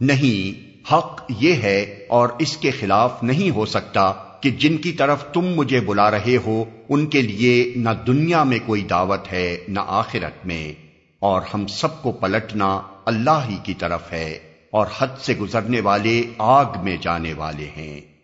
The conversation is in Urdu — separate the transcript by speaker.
Speaker 1: نہیں، حق یہ ہے اور اس کے خلاف نہیں ہو سکتا کہ جن کی طرف تم مجھے بلا رہے ہو، ان کے لیے نہ دنیا میں کوئی دعوت ہے، نہ آخرت میں۔ اور ہم سب کو پلٹنا اللہ ہی کی طرف ہے اور حد سے گزرنے والے آگ میں جانے والے ہیں۔